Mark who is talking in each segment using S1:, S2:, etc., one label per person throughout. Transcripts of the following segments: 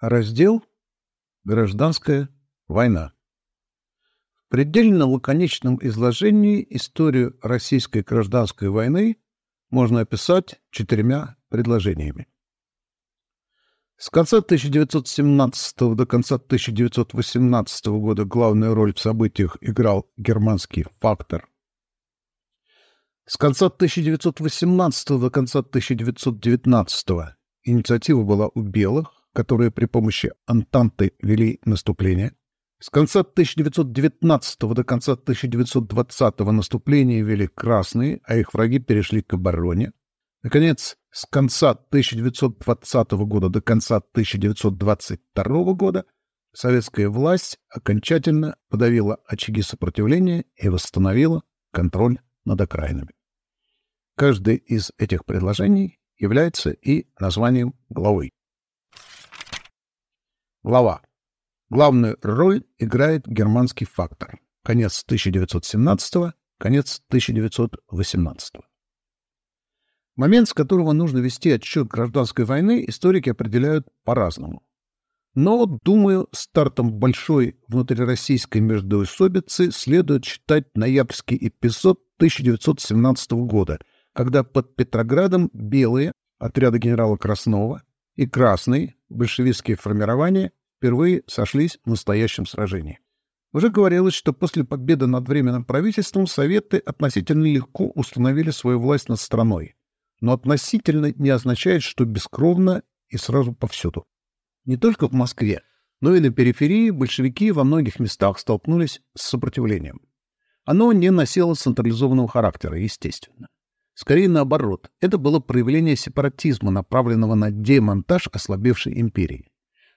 S1: Раздел «Гражданская война». В предельно лаконичном изложении историю российской гражданской войны можно описать четырьмя предложениями. С конца 1917 до конца 1918 года главную роль в событиях играл германский фактор. С конца 1918 до конца 1919 инициатива была у белых, которые при помощи Антанты вели наступление. С конца 1919 до конца 1920 наступления вели красные, а их враги перешли к обороне. Наконец, с конца 1920 года до конца 1922 года советская власть окончательно подавила очаги сопротивления и восстановила контроль над окраинами. Каждое из этих предложений является и названием главы. Глава. Главную роль играет германский фактор. Конец 1917 конец 1918 Момент, с которого нужно вести отчет гражданской войны, историки определяют по-разному. Но, думаю, стартом большой внутрироссийской междоусобицы следует считать ноябрьский эпизод 1917 года, когда под Петроградом белые, отряды генерала Краснова, и красные, большевистские формирования, впервые сошлись в настоящем сражении. Уже говорилось, что после победы над Временным правительством Советы относительно легко установили свою власть над страной. Но относительно не означает, что бескровно и сразу повсюду. Не только в Москве, но и на периферии большевики во многих местах столкнулись с сопротивлением. Оно не носило централизованного характера, естественно. Скорее наоборот, это было проявление сепаратизма, направленного на демонтаж ослабевшей империи.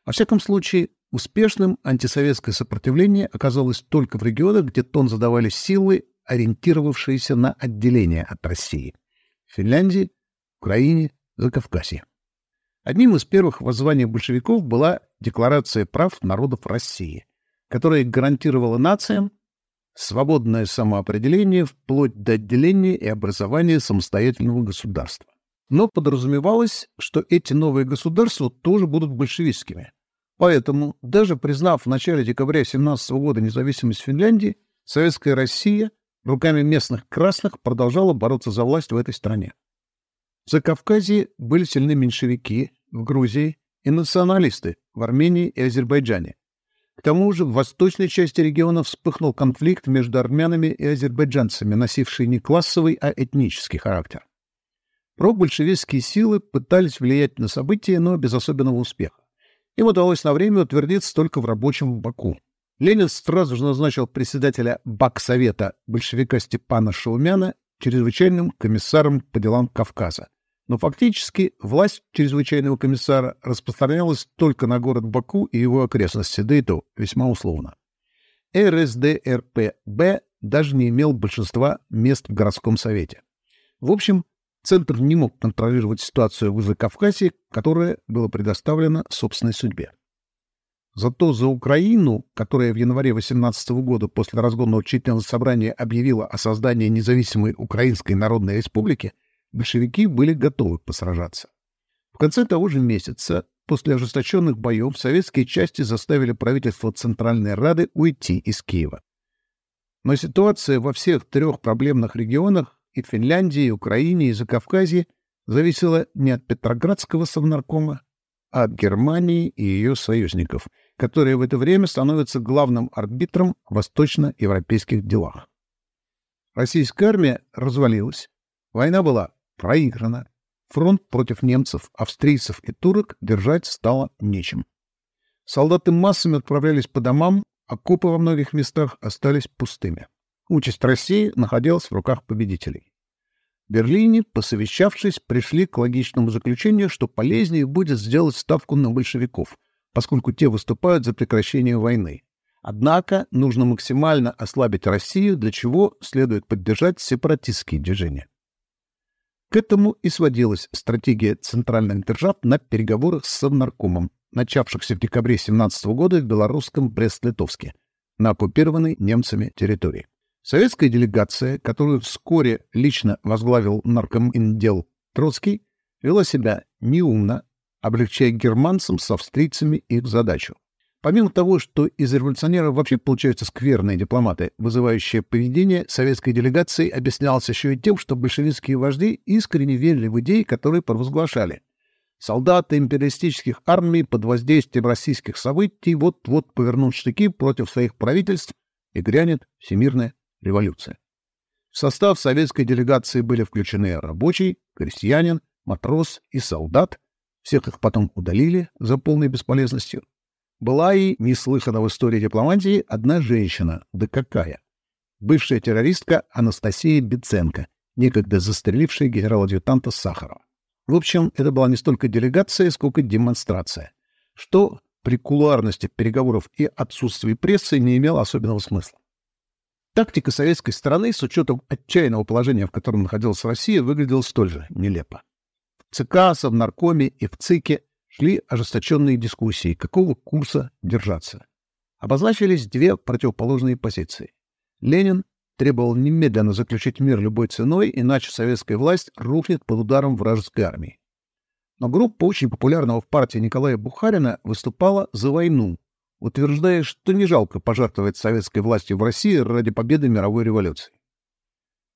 S1: Во всяком случае, успешным антисоветское сопротивление оказалось только в регионах, где тон задавали силы, ориентировавшиеся на отделение от России. Финляндии, Украине, Закавказье. Одним из первых воззваний большевиков была Декларация прав народов России, которая гарантировала нациям свободное самоопределение вплоть до отделения и образования самостоятельного государства. Но подразумевалось, что эти новые государства тоже будут большевистскими. Поэтому, даже признав в начале декабря 17 года независимость Финляндии, Советская Россия руками местных красных продолжала бороться за власть в этой стране. В Закавказье были сильны меньшевики, в Грузии и националисты в Армении и Азербайджане. К тому же в восточной части региона вспыхнул конфликт между армянами и азербайджанцами, носивший не классовый, а этнический характер. Пробольшевистские силы пытались влиять на события, но без особенного успеха. Им удалось на время утвердиться только в рабочем Баку. Ленин сразу же назначил председателя Баксовета большевика Степана Шаумяна чрезвычайным комиссаром по делам Кавказа. Но фактически власть чрезвычайного комиссара распространялась только на город Баку и его окрестности, да и то весьма условно. РСДРПБ даже не имел большинства мест в городском совете. В общем, Центр не мог контролировать ситуацию в Закавказье, которая была предоставлена собственной судьбе. Зато за Украину, которая в январе 18 года после разгона учительного собрания объявила о создании независимой Украинской Народной Республики, большевики были готовы посражаться. В конце того же месяца, после ожесточенных боев, советские части заставили правительство Центральной Рады уйти из Киева. Но ситуация во всех трех проблемных регионах и Финляндии, и Украине, и Закавказье зависело не от Петроградского совнаркома, а от Германии и ее союзников, которые в это время становятся главным арбитром в восточноевропейских делах. Российская армия развалилась, война была проиграна, фронт против немцев, австрийцев и турок держать стало нечем. Солдаты массами отправлялись по домам, окопы во многих местах остались пустыми. Участь России находилась в руках победителей. В Берлине, посовещавшись, пришли к логичному заключению, что полезнее будет сделать ставку на большевиков, поскольку те выступают за прекращение войны. Однако нужно максимально ослабить Россию, для чего следует поддержать сепаратистские движения. К этому и сводилась стратегия центральных держав на переговорах с Совнаркомом, начавшихся в декабре 17 года в белорусском Брест-Литовске, на оккупированной немцами территории. Советская делегация, которую вскоре лично возглавил наркоминдел Троцкий, вела себя неумно, облегчая германцам с австрийцами их задачу. Помимо того, что из революционеров вообще получаются скверные дипломаты, вызывающее поведение советской делегации объяснялось еще и тем, что большевистские вожди искренне верили в идеи, которые провозглашали. Солдаты империалистических армий под воздействием российских событий вот-вот повернут штыки против своих правительств и грянет всемирная революция. В состав советской делегации были включены рабочий, крестьянин, матрос и солдат. Всех их потом удалили за полной бесполезностью. Была и, неслыхана в истории дипломатии, одна женщина. Да какая! Бывшая террористка Анастасия Беценко, некогда застрелившая генерал-адъютанта Сахарова. В общем, это была не столько делегация, сколько демонстрация, что при кулуарности переговоров и отсутствии прессы не имело особенного смысла. Тактика советской стороны, с учетом отчаянного положения, в котором находилась Россия, выглядела столь же нелепо. В ЦК, Совнаркоме и в ЦИКе шли ожесточенные дискуссии, какого курса держаться. Обозначились две противоположные позиции. Ленин требовал немедленно заключить мир любой ценой, иначе советская власть рухнет под ударом вражеской армии. Но группа очень популярного в партии Николая Бухарина выступала за войну, утверждая, что не жалко пожертвовать советской властью в России ради победы мировой революции.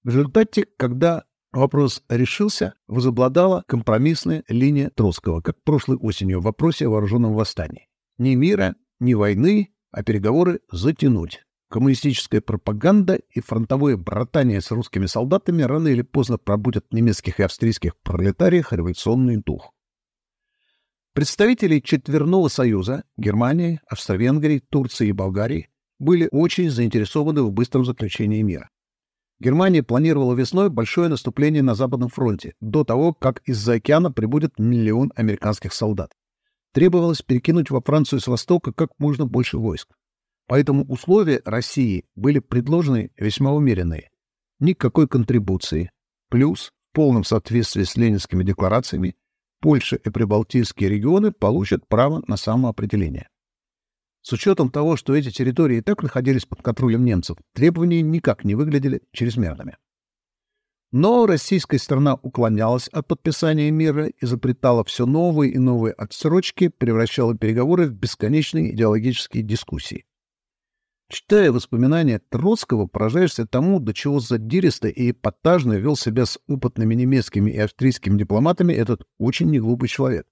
S1: В результате, когда Вопрос решился, возобладала компромиссная линия Троцкого, как прошлой осенью в вопросе о вооруженном восстании. Ни мира, ни войны, а переговоры затянуть. Коммунистическая пропаганда и фронтовое братание с русскими солдатами рано или поздно пробудят немецких и австрийских пролетариях революционный дух. Представители Четверного Союза Германии, Австро-Венгрии, Турции и Болгарии были очень заинтересованы в быстром заключении мира. Германия планировала весной большое наступление на Западном фронте, до того, как из-за океана прибудет миллион американских солдат. Требовалось перекинуть во Францию с востока как можно больше войск. Поэтому условия России были предложены весьма умеренные. Никакой контрибуции. Плюс, в полном соответствии с ленинскими декларациями, Польша и прибалтийские регионы получат право на самоопределение. С учетом того, что эти территории и так находились под контролем немцев, требования никак не выглядели чрезмерными. Но российская страна уклонялась от подписания мира, изобретала все новые и новые отсрочки, превращала переговоры в бесконечные идеологические дискуссии. Читая воспоминания Троцкого, поражаешься тому, до чего задиристо и эпатажно вел себя с опытными немецкими и австрийскими дипломатами этот очень неглупый человек.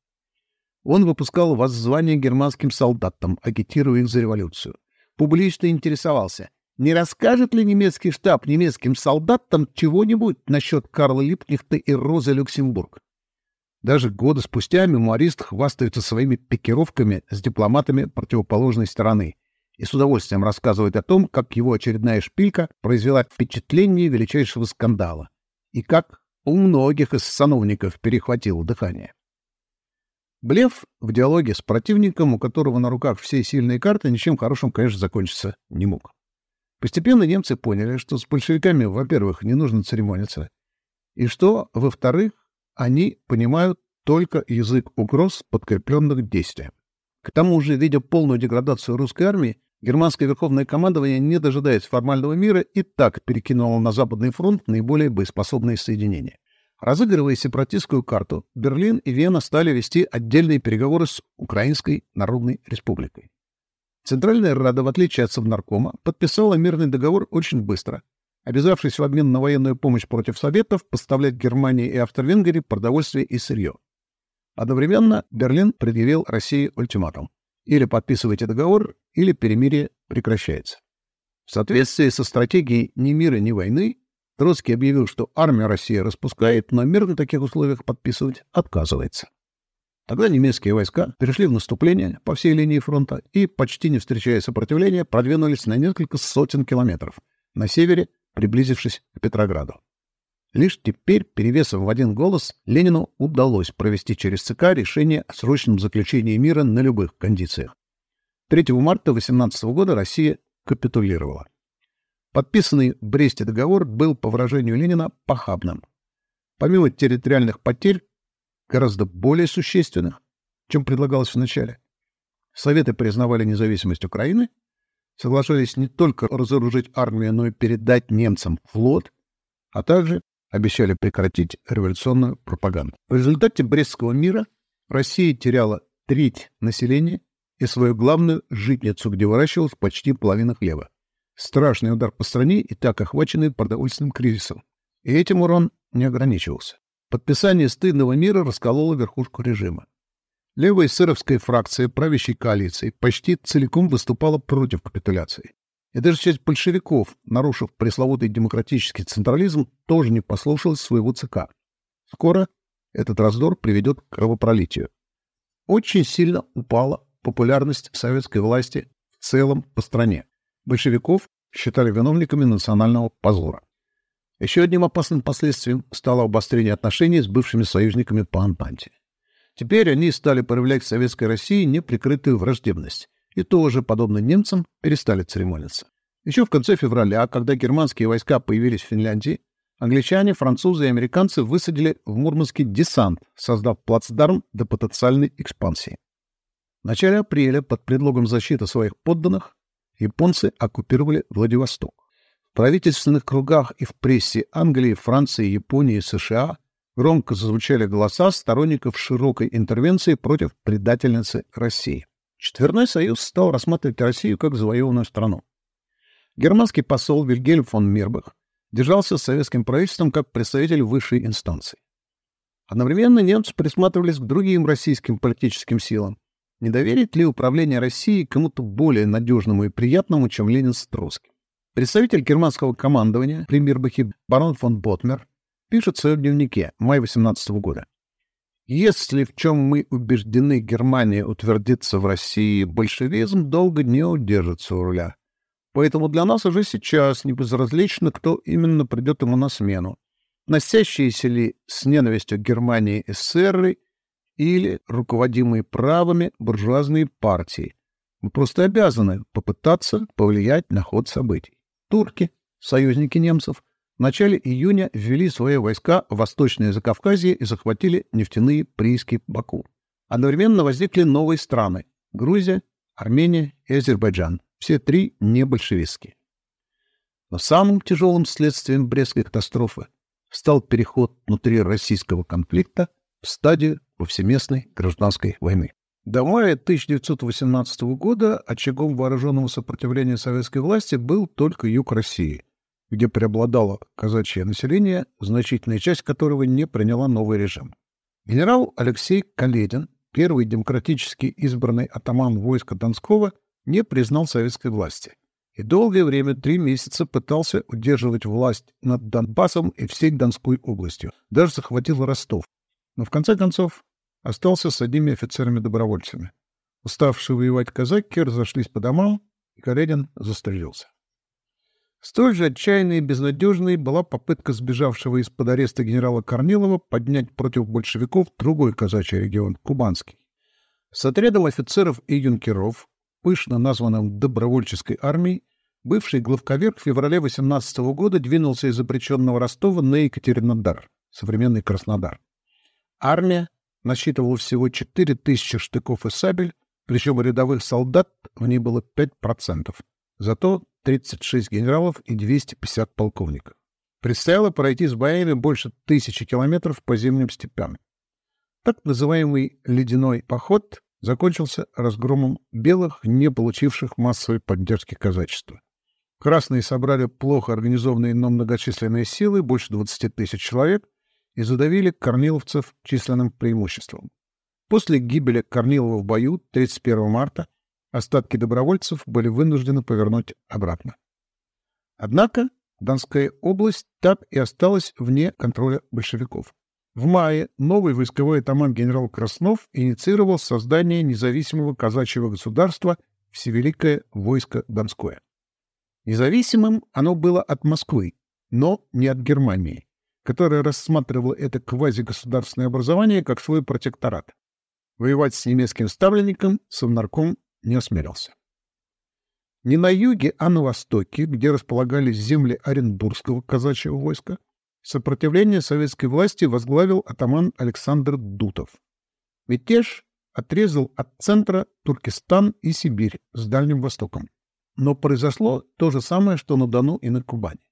S1: Он выпускал воззвания германским солдатам, агитируя их за революцию. Публично интересовался, не расскажет ли немецкий штаб немецким солдатам чего-нибудь насчет Карла Липкнехта и Розы Люксембург. Даже годы спустя мемуарист хвастается своими пикировками с дипломатами противоположной стороны и с удовольствием рассказывает о том, как его очередная шпилька произвела впечатление величайшего скандала и как у многих из сановников перехватило дыхание. Блеф в диалоге с противником, у которого на руках все сильные карты, ничем хорошим, конечно, закончиться не мог. Постепенно немцы поняли, что с большевиками, во-первых, не нужно церемониться, и что, во-вторых, они понимают только язык угроз, подкрепленных действием. К тому же, видя полную деградацию русской армии, германское верховное командование, не дожидаясь формального мира, и так перекинуло на Западный фронт наиболее боеспособные соединения. Разыгрывая сепаратистскую карту, Берлин и Вена стали вести отдельные переговоры с Украинской Народной Республикой. Центральная Рада, в отличие от Совнаркома, подписала мирный договор очень быстро, обязавшись в обмен на военную помощь против Советов поставлять Германии и Австро-Венгрии продовольствие и сырье. Одновременно Берлин предъявил России ультиматум. Или подписывайте договор, или перемирие прекращается. В соответствии со стратегией «ни мира, ни войны» Троцкий объявил, что армия России распускает, но мир на таких условиях подписывать отказывается. Тогда немецкие войска перешли в наступление по всей линии фронта и, почти не встречая сопротивления, продвинулись на несколько сотен километров на севере, приблизившись к Петрограду. Лишь теперь, перевесом в один голос, Ленину удалось провести через ЦК решение о срочном заключении мира на любых кондициях. 3 марта 18 года Россия капитулировала. Подписанный в Бресте договор был, по выражению Ленина, похабным. Помимо территориальных потерь, гораздо более существенных, чем предлагалось вначале, Советы признавали независимость Украины, соглашались не только разоружить армию, но и передать немцам флот, а также обещали прекратить революционную пропаганду. В результате Брестского мира Россия теряла треть населения и свою главную житницу, где выращивалась почти половина хлеба. Страшный удар по стране и так охваченной продовольственным кризисом. И этим урон не ограничивался. Подписание стыдного мира раскололо верхушку режима. Левая сыровская фракция правящей коалиции почти целиком выступала против капитуляции. И даже часть большевиков, нарушив пресловутый демократический централизм, тоже не послушалась своего ЦК. Скоро этот раздор приведет к кровопролитию. Очень сильно упала популярность советской власти в целом по стране. Большевиков считали виновниками национального позора. Еще одним опасным последствием стало обострение отношений с бывшими союзниками по Антанте. Теперь они стали проявлять к Советской России неприкрытую враждебность и тоже, подобно немцам, перестали церемониться. Еще в конце февраля, когда германские войска появились в Финляндии, англичане, французы и американцы высадили в Мурманске десант, создав плацдарм до потенциальной экспансии. В начале апреля под предлогом защиты своих подданных японцы оккупировали Владивосток. В правительственных кругах и в прессе Англии, Франции, Японии и США громко зазвучали голоса сторонников широкой интервенции против предательницы России. Четверной союз стал рассматривать Россию как завоеванную страну. Германский посол Вильгельм фон Мирбах держался с советским правительством как представитель высшей инстанции. Одновременно немцы присматривались к другим российским политическим силам. Не доверит ли управление Россией кому-то более надежному и приятному, чем Ленин с Троцким? Представитель германского командования при Мирбахе барон фон Ботмер пишет в своем дневнике мая 18 года. Если в чем мы убеждены, Германия утвердится в России, большевизм долго не удержится у руля. Поэтому для нас уже сейчас не безразлично, кто именно придет ему на смену. Носящиеся ли с ненавистью Германии эсеры или руководимые правами буржуазные партии. Мы просто обязаны попытаться повлиять на ход событий. Турки, союзники немцев, в начале июня ввели свои войска в Восточное Закавказье и захватили нефтяные прииски Баку. Одновременно возникли новые страны – Грузия, Армения и Азербайджан. Все три не большевистские. Но самым тяжелым следствием Брестской катастрофы стал переход внутри российского конфликта в стадию повсеместной гражданской войны. До мая 1918 года очагом вооруженного сопротивления советской власти был только юг России – где преобладало казачье население, значительная часть которого не приняла новый режим. Генерал Алексей Каледин, первый демократически избранный атаман войска Донского, не признал советской власти и долгое время, три месяца, пытался удерживать власть над Донбассом и всей Донской областью, даже захватил Ростов, но в конце концов остался с одними офицерами-добровольцами. Уставшие воевать казаки разошлись по домам, и Каледин застрелился. Столь же отчаянной и безнадежной была попытка сбежавшего из-под ареста генерала Корнилова поднять против большевиков другой казачий регион — Кубанский. С отрядом офицеров и юнкеров, пышно названным добровольческой армией, бывший главковер в феврале 18 года двинулся из запрещенного Ростова на Екатеринодар, современный Краснодар. Армия насчитывала всего 4000 штыков и сабель, причем рядовых солдат в ней было 5%. Зато 36 генералов и 250 полковников. Предстояло пройти с боями больше тысячи километров по зимним степям. Так называемый «ледяной поход» закончился разгромом белых, не получивших массовой поддержки казачества. Красные собрали плохо организованные, но многочисленные силы, больше 20 тысяч человек, и задавили корниловцев численным преимуществом. После гибели Корнилова в бою 31 марта остатки добровольцев были вынуждены повернуть обратно. Однако Донская область так и осталась вне контроля большевиков. В мае новый войсковой атаман генерал Краснов инициировал создание независимого казачьего государства Всевеликое войско Донское. Независимым оно было от Москвы, но не от Германии, которая рассматривала это квазигосударственное образование как свой протекторат. Воевать с немецким ставленником Совнарком не осмелился. Не на юге, а на востоке, где располагались земли Оренбургского казачьего войска, сопротивление советской власти возглавил атаман Александр Дутов. Мятеж отрезал от центра Туркестан и Сибирь с Дальним Востоком. Но произошло то же самое, что на Дону и на Кубани.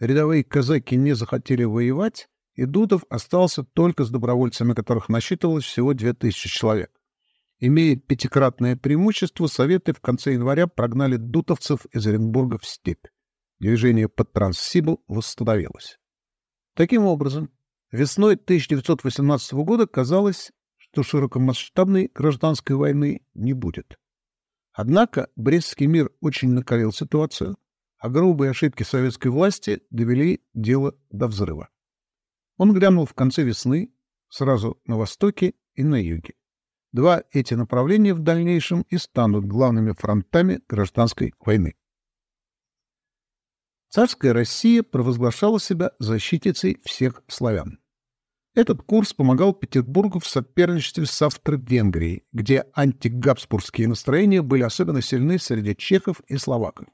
S1: Рядовые казаки не захотели воевать и Дутов остался только с добровольцами, которых насчитывалось всего 2000 человек. Имея пятикратное преимущество, Советы в конце января прогнали дутовцев из Оренбурга в степь. Движение под Транссибл восстановилось. Таким образом, весной 1918 года казалось, что широкомасштабной гражданской войны не будет. Однако Брестский мир очень накалил ситуацию, а грубые ошибки советской власти довели дело до взрыва. Он грянул в конце весны, сразу на востоке и на юге. Два эти направления в дальнейшем и станут главными фронтами гражданской войны. Царская Россия провозглашала себя защитницей всех славян. Этот курс помогал Петербургу в соперничестве с Австро-Венгрией, где антигабсбургские настроения были особенно сильны среди чехов и словаков.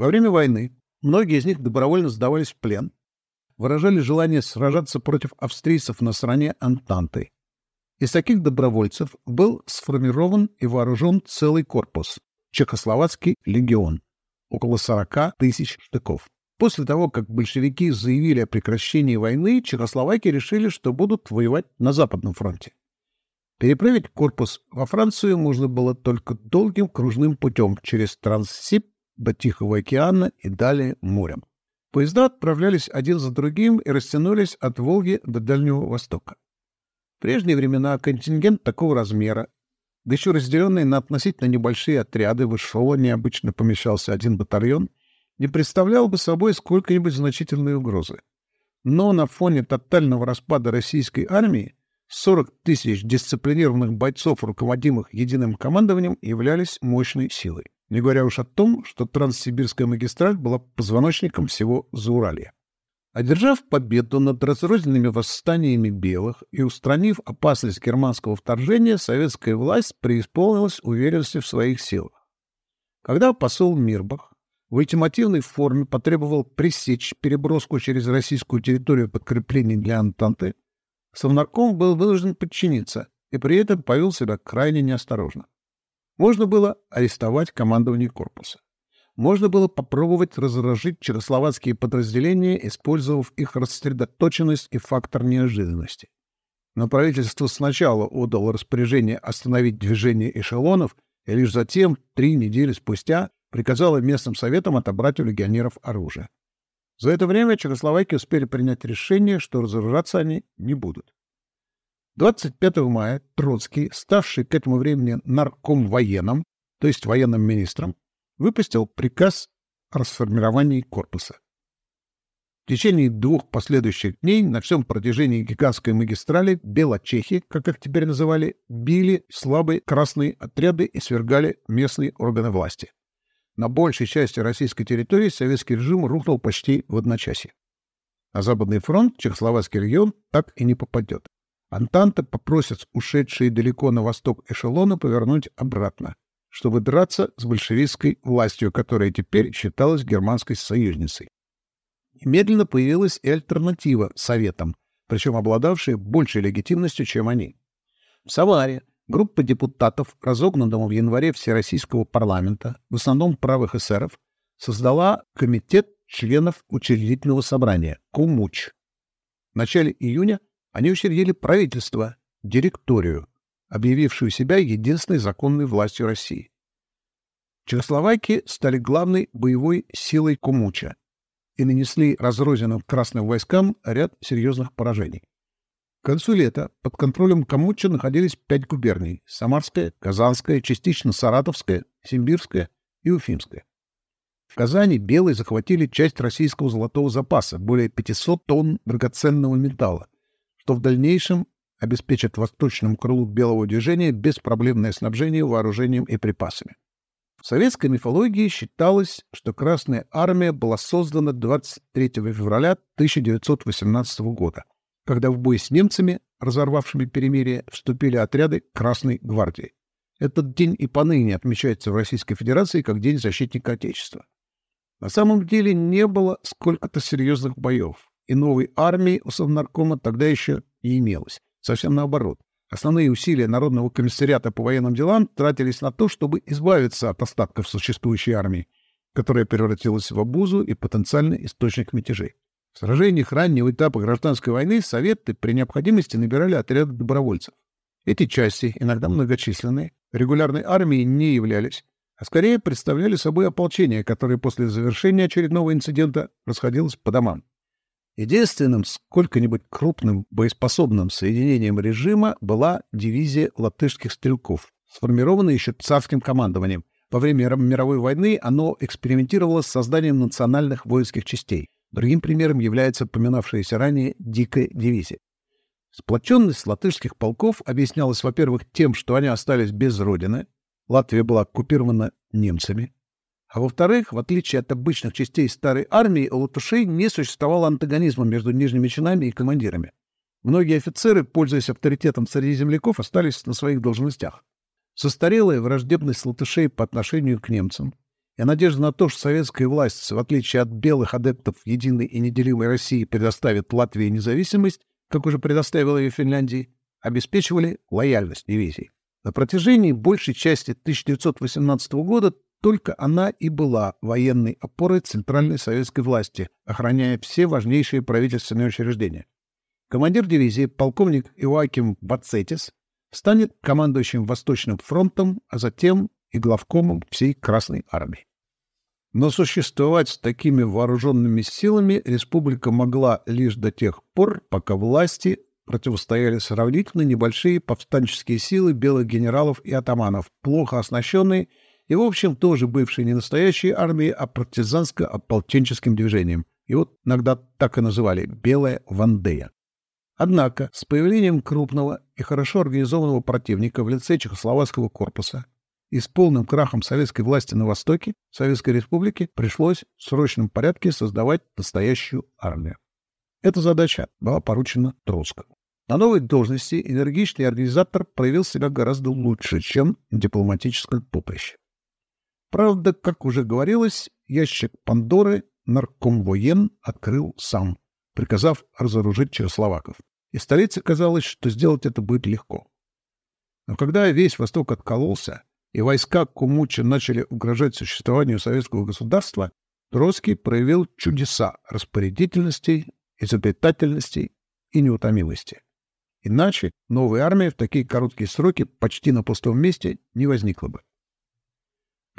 S1: Во время войны многие из них добровольно сдавались в плен, выражали желание сражаться против австрийцев на стороне Антанты. Из таких добровольцев был сформирован и вооружен целый корпус – Чехословацкий легион, около 40 тысяч штыков. После того, как большевики заявили о прекращении войны, чехословаки решили, что будут воевать на Западном фронте. Переправить корпус во Францию можно было только долгим кружным путем через Транссиб до Тихого океана и далее морем. Поезда отправлялись один за другим и растянулись от Волги до Дальнего Востока. В прежние времена контингент такого размера, да еще разделенный на относительно небольшие отряды, в эшелоне обычно помещался один батальон — не представлял бы собой сколько-нибудь значительной угрозы. Но на фоне тотального распада российской армии 40 тысяч дисциплинированных бойцов, руководимых единым командованием, являлись мощной силой. Не говоря уж о том, что Транссибирская магистраль была позвоночником всего Зауралья. Одержав победу над разрозненными восстаниями белых и устранив опасность германского вторжения, советская власть преисполнилась уверенности в своих силах. Когда посол Мирбах в ультимативной форме потребовал пресечь переброску через российскую территорию подкреплений для Антанты, Совнарком был вынужден подчиниться и при этом повел себя крайне неосторожно. Можно было арестовать командование корпуса. Можно было попробовать разоружить чехословацкие подразделения, использовав их рассредоточенность и фактор неожиданности. Но правительство сначала отдало распоряжение остановить движение эшелонов, и лишь затем, три недели спустя, приказала местным советам отобрать у легионеров оружие. За это время Чехословаки успели принять решение, что разоружаться они не будут. 25 мая Троцкий, ставший к этому времени нарком военным, то есть военным министром, выпустил приказ о расформировании корпуса. В течение двух последующих дней на всем протяжении гигантской магистрали белочехи, как их теперь называли, били слабые красные отряды и свергали местные органы власти. На большей части российской территории советский режим рухнул почти в одночасье. На Западный фронт Чехословацкий регион так и не попадет. Антанта попросит ушедшие далеко на восток эшелоны повернуть обратно, чтобы драться с большевистской властью, которая теперь считалась германской союзницей. Немедленно появилась и альтернатива Советам, причем обладавшая большей легитимностью, чем они. В Самаре Группа депутатов, разогнанного в январе Всероссийского парламента, в основном правых эсеров, создала комитет членов учредительного собрания КУМУЧ. В начале июня они учредили правительство, директорию, объявившую себя единственной законной властью России. Чехословаки стали главной боевой силой Кумуча и нанесли разрозненным красным войскам ряд серьезных поражений. К концу лета под контролем Камуча находились пять губерний – Самарская, Казанская, частично Саратовская, Симбирская и Уфимская. В Казани белые захватили часть российского золотого запаса – более 500 тонн драгоценного металла, что в дальнейшем обеспечит восточному крылу белого движения беспроблемное снабжение вооружением и припасами. В советской мифологии считалось, что Красная Армия была создана 23 февраля 1918 года – когда в бой с немцами, разорвавшими перемирие, вступили отряды Красной гвардии. Этот день и поныне отмечается в Российской Федерации как День защитника Отечества. На самом деле не было сколько-то серьезных боев, и новой армии у Совнаркома тогда еще не имелось. Совсем наоборот. Основные усилия Народного комиссариата по военным делам тратились на то, чтобы избавиться от остатков существующей армии, которая превратилась в обузу и потенциальный источник мятежей. В сражениях раннего этапа гражданской войны Советы при необходимости набирали отряды добровольцев. Эти части, иногда многочисленные, регулярной армией не являлись, а скорее представляли собой ополчение, которое после завершения очередного инцидента расходилось по домам. Единственным сколько-нибудь крупным боеспособным соединением режима была дивизия латышских стрелков, сформированная еще царским командованием. Во время мировой войны оно экспериментировало с созданием национальных воинских частей. Другим примером является упоминавшаяся ранее «Дикая дивизия». Сплоченность латышских полков объяснялась, во-первых, тем, что они остались без родины, Латвия была оккупирована немцами, а во-вторых, в отличие от обычных частей старой армии, у латышей не существовало антагонизма между нижними чинами и командирами. Многие офицеры, пользуясь авторитетом среди земляков, остались на своих должностях. Состарелая враждебность латышей по отношению к немцам и надежда на то, что советская власть, в отличие от белых адептов единой и неделимой России, предоставит Латвии независимость, как уже предоставила ее Финляндии, обеспечивали лояльность дивизии. На протяжении большей части 1918 года только она и была военной опорой центральной советской власти, охраняя все важнейшие правительственные учреждения. Командир дивизии, полковник Иоаким Бацетис, станет командующим Восточным фронтом, а затем и главкомом всей Красной армии. Но существовать с такими вооруженными силами республика могла лишь до тех пор, пока власти противостояли сравнительно небольшие повстанческие силы белых генералов и атаманов, плохо оснащенные и, в общем, тоже бывшие не настоящей армией, а партизанско-ополченческим движением. Вот иногда так и называли «Белая Вандея». Однако с появлением крупного и хорошо организованного противника в лице Чехословацкого корпуса и с полным крахом советской власти на Востоке Советской Республике пришлось в срочном порядке создавать настоящую армию. Эта задача была поручена Троцкому. На новой должности энергичный организатор проявил себя гораздо лучше, чем дипломатическом поприще. Правда, как уже говорилось, ящик Пандоры нарком воен открыл сам, приказав разоружить чехословаков. И столице казалось, что сделать это будет легко. Но когда весь Восток откололся, и войска Кумуча начали угрожать существованию советского государства, Троцкий проявил чудеса распорядительности, изобретательности и неутомимости. Иначе новая армия в такие короткие сроки почти на пустом месте не возникла бы.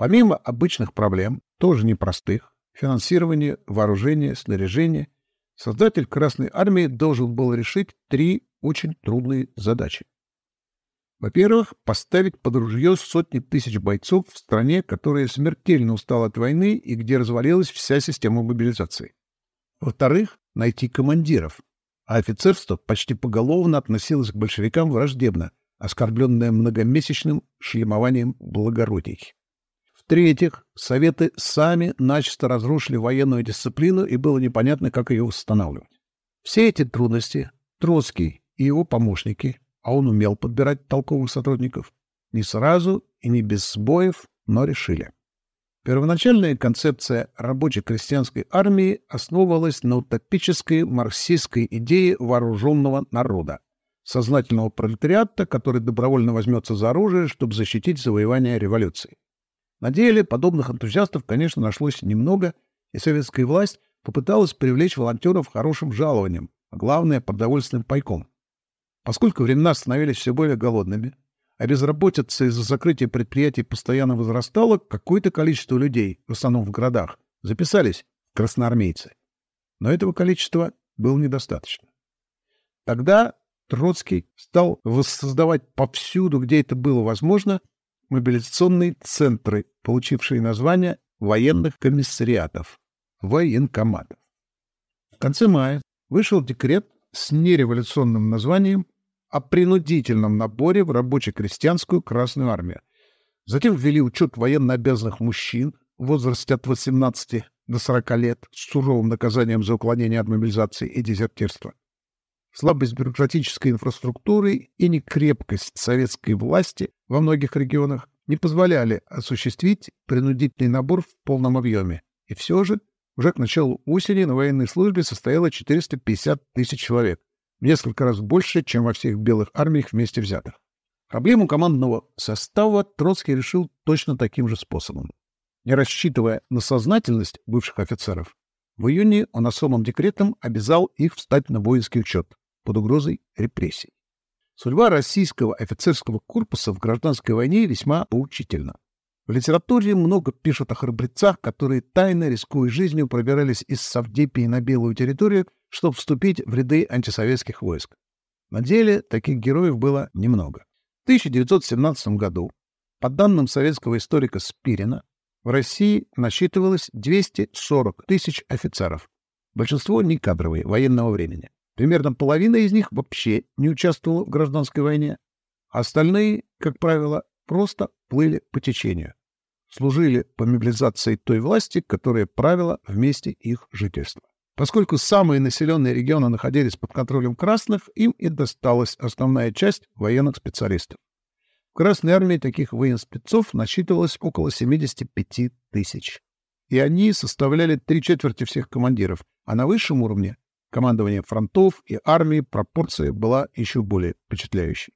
S1: Помимо обычных проблем, тоже непростых, финансирования, вооружения, снаряжения, создатель Красной Армии должен был решить три очень трудные задачи. Во-первых, поставить под ружье сотни тысяч бойцов в стране, которая смертельно устала от войны и где развалилась вся система мобилизации. Во-вторых, найти командиров, а офицерство почти поголовно относилось к большевикам враждебно, оскорбленное многомесячным шлемованием благородий. В-третьих, Советы сами начисто разрушили военную дисциплину, и было непонятно, как ее восстанавливать. Все эти трудности Троцкий и его помощники, а он умел подбирать толковых сотрудников, не сразу и не без сбоев, но решили. Первоначальная концепция рабочей крестьянской армии основывалась на утопической марксистской идее вооруженного народа, сознательного пролетариата, который добровольно возьмется за оружие, чтобы защитить завоевание революции. На деле подобных энтузиастов, конечно, нашлось немного, и советская власть попыталась привлечь волонтеров хорошим жалованием, а главное – продовольственным пайком. Поскольку времена становились все более голодными, а безработица из-за закрытия предприятий постоянно возрастала, какое-то количество людей, в основном в городах, записались красноармейцы. Но этого количества было недостаточно. Тогда Троцкий стал воссоздавать повсюду, где это было возможно, мобилизационные центры, получившие название военных комиссариатов, военкоматов. В конце мая вышел декрет с нереволюционным названием о принудительном наборе в рабоче-крестьянскую Красную Армию. Затем ввели учет военнообязанных мужчин в возрасте от 18 до 40 лет с суровым наказанием за уклонение от мобилизации и дезертирства. Слабость бюрократической инфраструктуры и некрепкость советской власти во многих регионах не позволяли осуществить принудительный набор в полном объеме. И все же уже к началу осени на военной службе состояло 450 тысяч человек, несколько раз больше, чем во всех белых армиях вместе взятых. Проблему командного состава Троцкий решил точно таким же способом. Не рассчитывая на сознательность бывших офицеров, В июне он особым декретом обязал их встать на воинский учет под угрозой репрессий. Судьба российского офицерского корпуса в гражданской войне весьма поучительна. В литературе много пишут о храбрецах, которые тайно, рискуя жизнью, пробирались из Савдепии на Белую территорию, чтобы вступить в ряды антисоветских войск. На деле таких героев было немного. В 1917 году, по данным советского историка Спирина, в России насчитывалось 240 тысяч офицеров. Большинство не кадровые, военного времени. Примерно половина из них вообще не участвовала в гражданской войне. Остальные, как правило, просто плыли по течению. Служили по мобилизации той власти, которая правила вместе их жительства. Поскольку самые населенные регионы находились под контролем красных, им и досталась основная часть военных специалистов. В Красной армии таких военспецов насчитывалось около 75 тысяч. И они составляли три четверти всех командиров, а на высшем уровне командования фронтов и армии пропорция была еще более впечатляющей.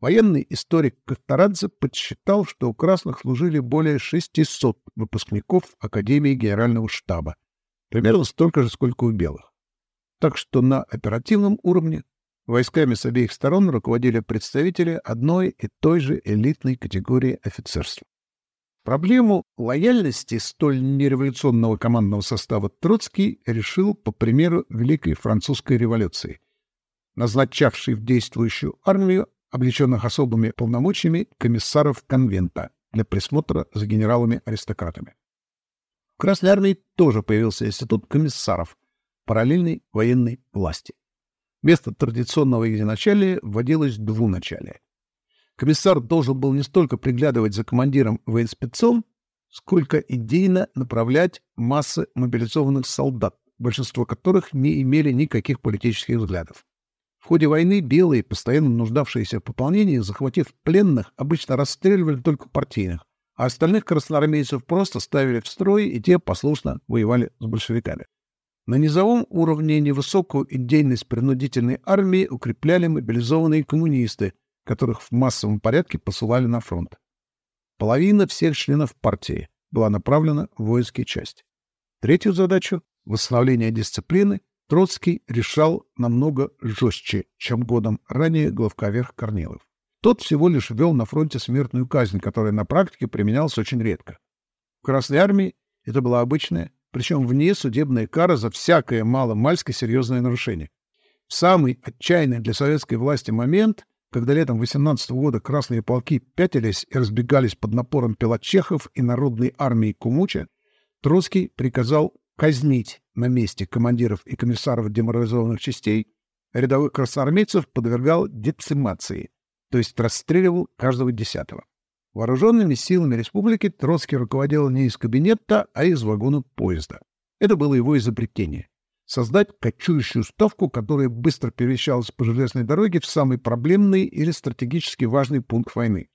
S1: Военный историк Кахтарадзе подсчитал, что у красных служили более 600 выпускников Академии Генерального штаба, примерно столько же, сколько у белых. Так что на оперативном уровне Войсками с обеих сторон руководили представители одной и той же элитной категории офицерства. Проблему лояльности столь нереволюционного командного состава Троцкий решил по примеру Великой Французской революции, назначавшей в действующую армию облеченных особыми полномочиями комиссаров конвента для присмотра за генералами-аристократами. В Красной армии тоже появился институт комиссаров, параллельной военной власти. Вместо традиционного единачалия вводилось двуначалие. Комиссар должен был не столько приглядывать за командиром военспецом, сколько идейно направлять массы мобилизованных солдат, большинство которых не имели никаких политических взглядов. В ходе войны белые, постоянно нуждавшиеся в пополнении, захватив пленных, обычно расстреливали только партийных, а остальных красноармейцев просто ставили в строй, и те послушно воевали с большевиками. На низовом уровне невысокую идейность принудительной армии укрепляли мобилизованные коммунисты, которых в массовом порядке посылали на фронт. Половина всех членов партии была направлена в воинские части. Третью задачу — восстановление дисциплины — Троцкий решал намного жестче, чем годом ранее главковерх Корнилов. Тот всего лишь вел на фронте смертную казнь, которая на практике применялась очень редко. В Красной армии это была обычная причем вне судебная кара за всякое мало-мальски серьезное нарушение. В самый отчаянный для советской власти момент, когда летом 18 года красные полки пятились и разбегались под напором пилотчехов и народной армии Кумуча, Троцкий приказал казнить на месте командиров и комиссаров деморализованных частей, рядовых красноармейцев подвергал децимации, то есть расстреливал каждого десятого. Вооруженными силами республики Троцкий руководил не из кабинета, а из вагона поезда. Это было его изобретение. Создать кочующую ставку, которая быстро перемещалась по железной дороге в самый проблемный или стратегически важный пункт войны.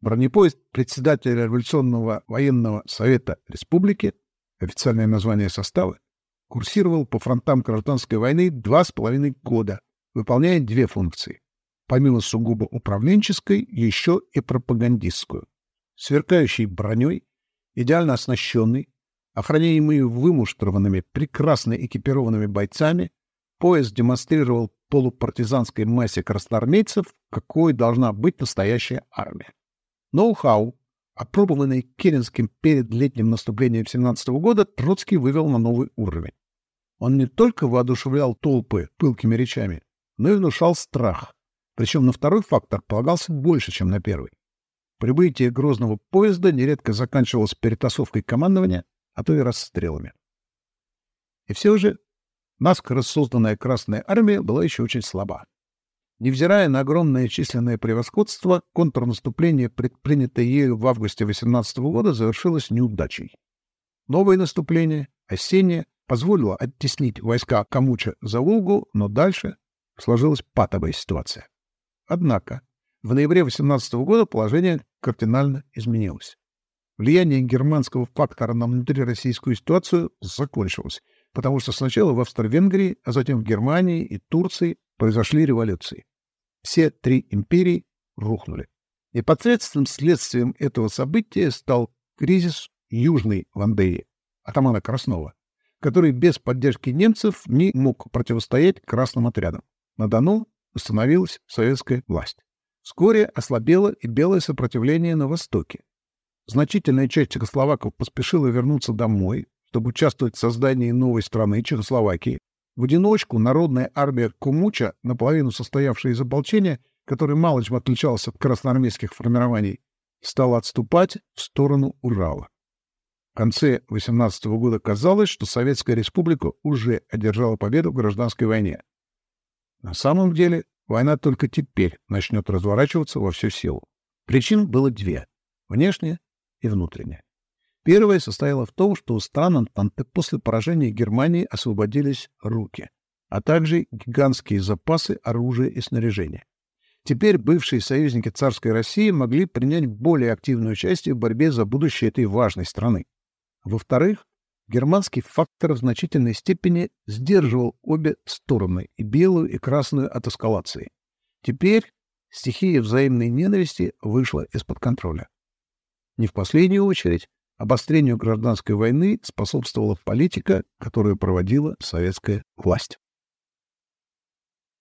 S1: Бронепоезд председателя Революционного военного совета республики, официальное название состава, курсировал по фронтам гражданской войны два с половиной года, выполняя две функции помимо сугубо управленческой, еще и пропагандистскую. Сверкающий броней, идеально оснащенный, охраняемый вымуштрованными, прекрасно экипированными бойцами, поезд демонстрировал полупартизанской массе красноармейцев, какой должна быть настоящая армия. Ноу-хау, опробованный Керенским перед летним наступлением 17 года, Троцкий вывел на новый уровень. Он не только воодушевлял толпы пылкими речами, но и внушал страх. Причем на второй фактор полагался больше, чем на первый. Прибытие грозного поезда нередко заканчивалось перетасовкой командования, а то и расстрелами. И все же наскоро созданная Красная Армия была еще очень слаба. Невзирая на огромное численное превосходство, контрнаступление, предпринятое ею в августе 18 года, завершилось неудачей. Новое наступление, осеннее, позволило оттеснить войска Камуча за Волгу, но дальше сложилась патовая ситуация. Однако в ноябре 18 года положение кардинально изменилось. Влияние германского фактора на внутрироссийскую ситуацию закончилось, потому что сначала в Австро-Венгрии, а затем в Германии и Турции произошли революции. Все три империи рухнули. Непосредственным следствием этого события стал кризис Южной Вандеи, атамана Краснова, который без поддержки немцев не мог противостоять красным отрядам. На Дону установилась советская власть. Вскоре ослабело и белое сопротивление на Востоке. Значительная часть чехословаков поспешила вернуться домой, чтобы участвовать в создании новой страны Чехословакии. В одиночку народная армия Кумуча, наполовину состоявшая из ополчения, который мало чем отличался от красноармейских формирований, стала отступать в сторону Урала. В конце 18 года казалось, что Советская Республика уже одержала победу в гражданской войне. На самом деле война только теперь начнет разворачиваться во всю силу. Причин было две — внешняя и внутренняя. Первая состояла в том, что у стран Антанты после поражения Германии освободились руки, а также гигантские запасы оружия и снаряжения. Теперь бывшие союзники царской России могли принять более активное участие в борьбе за будущее этой важной страны. Во-вторых, германский фактор в значительной степени сдерживал обе стороны, и белую, и красную от эскалации. Теперь стихия взаимной ненависти вышла из-под контроля. Не в последнюю очередь, обострению гражданской войны способствовала политика, которую проводила советская власть.